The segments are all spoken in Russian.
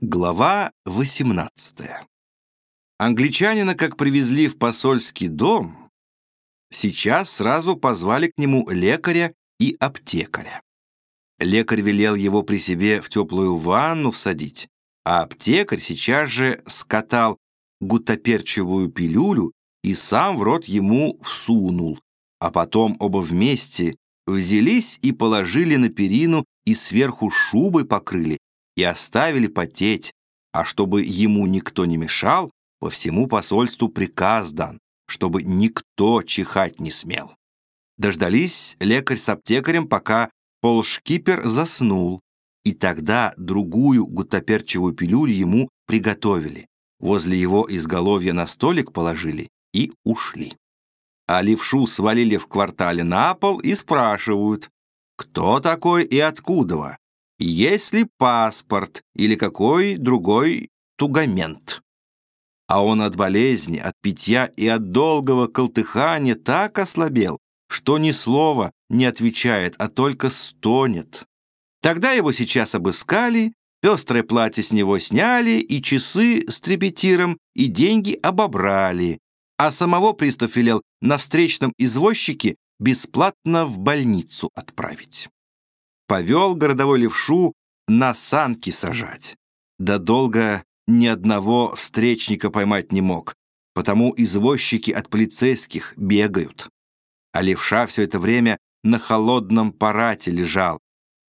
Глава 18 Англичанина, как привезли в посольский дом, сейчас сразу позвали к нему лекаря и аптекаря. Лекарь велел его при себе в теплую ванну всадить, а аптекарь сейчас же скатал гутоперчевую пилюлю и сам в рот ему всунул, а потом оба вместе взялись и положили на перину и сверху шубой покрыли, и оставили потеть, а чтобы ему никто не мешал, по всему посольству приказ дан, чтобы никто чихать не смел. Дождались лекарь с аптекарем, пока полшкипер заснул, и тогда другую гутоперчевую пилюлю ему приготовили, возле его изголовья на столик положили и ушли. А левшу свалили в квартале на пол и спрашивают, кто такой и откуда, есть ли паспорт или какой другой тугамент. А он от болезни, от питья и от долгого колтыхания так ослабел, что ни слова не отвечает, а только стонет. Тогда его сейчас обыскали, пестрое платье с него сняли, и часы с трепетиром, и деньги обобрали, а самого пристав велел на встречном извозчике бесплатно в больницу отправить повел городовой левшу на санки сажать. Да долго ни одного встречника поймать не мог, потому извозчики от полицейских бегают. А левша все это время на холодном парате лежал.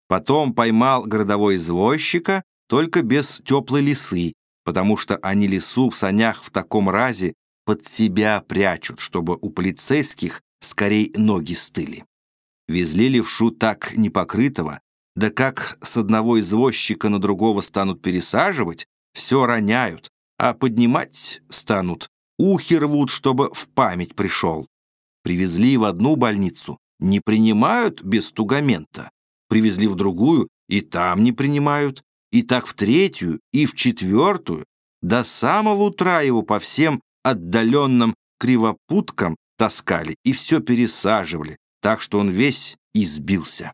Потом поймал городовой извозчика, только без теплой лисы, потому что они лису в санях в таком разе под себя прячут, чтобы у полицейских скорей ноги стыли. Везли левшу так непокрытого, да как с одного извозчика на другого станут пересаживать, все роняют, а поднимать станут, ухи рвут, чтобы в память пришел. Привезли в одну больницу, не принимают без тугамента. Привезли в другую, и там не принимают. И так в третью, и в четвертую. До самого утра его по всем отдаленным кривопуткам таскали и все пересаживали, так что он весь избился.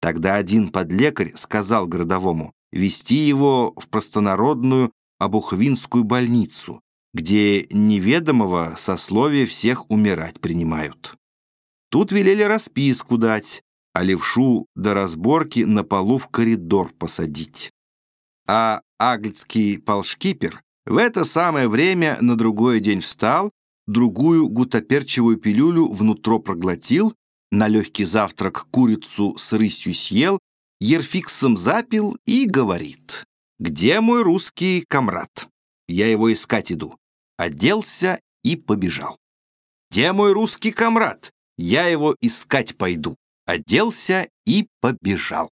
Тогда один подлекарь сказал городовому вести его в простонародную Обухвинскую больницу, где неведомого сословия всех умирать принимают. Тут велели расписку дать, а левшу до разборки на полу в коридор посадить. А аглицкий полшкипер в это самое время на другой день встал, другую гутоперчевую пилюлю внутро проглотил на легкий завтрак курицу с рысью съел, ерфиксом запил и говорит, «Где мой русский комрад? Я его искать иду». Оделся и побежал. «Где мой русский комрад? Я его искать пойду». Оделся и побежал.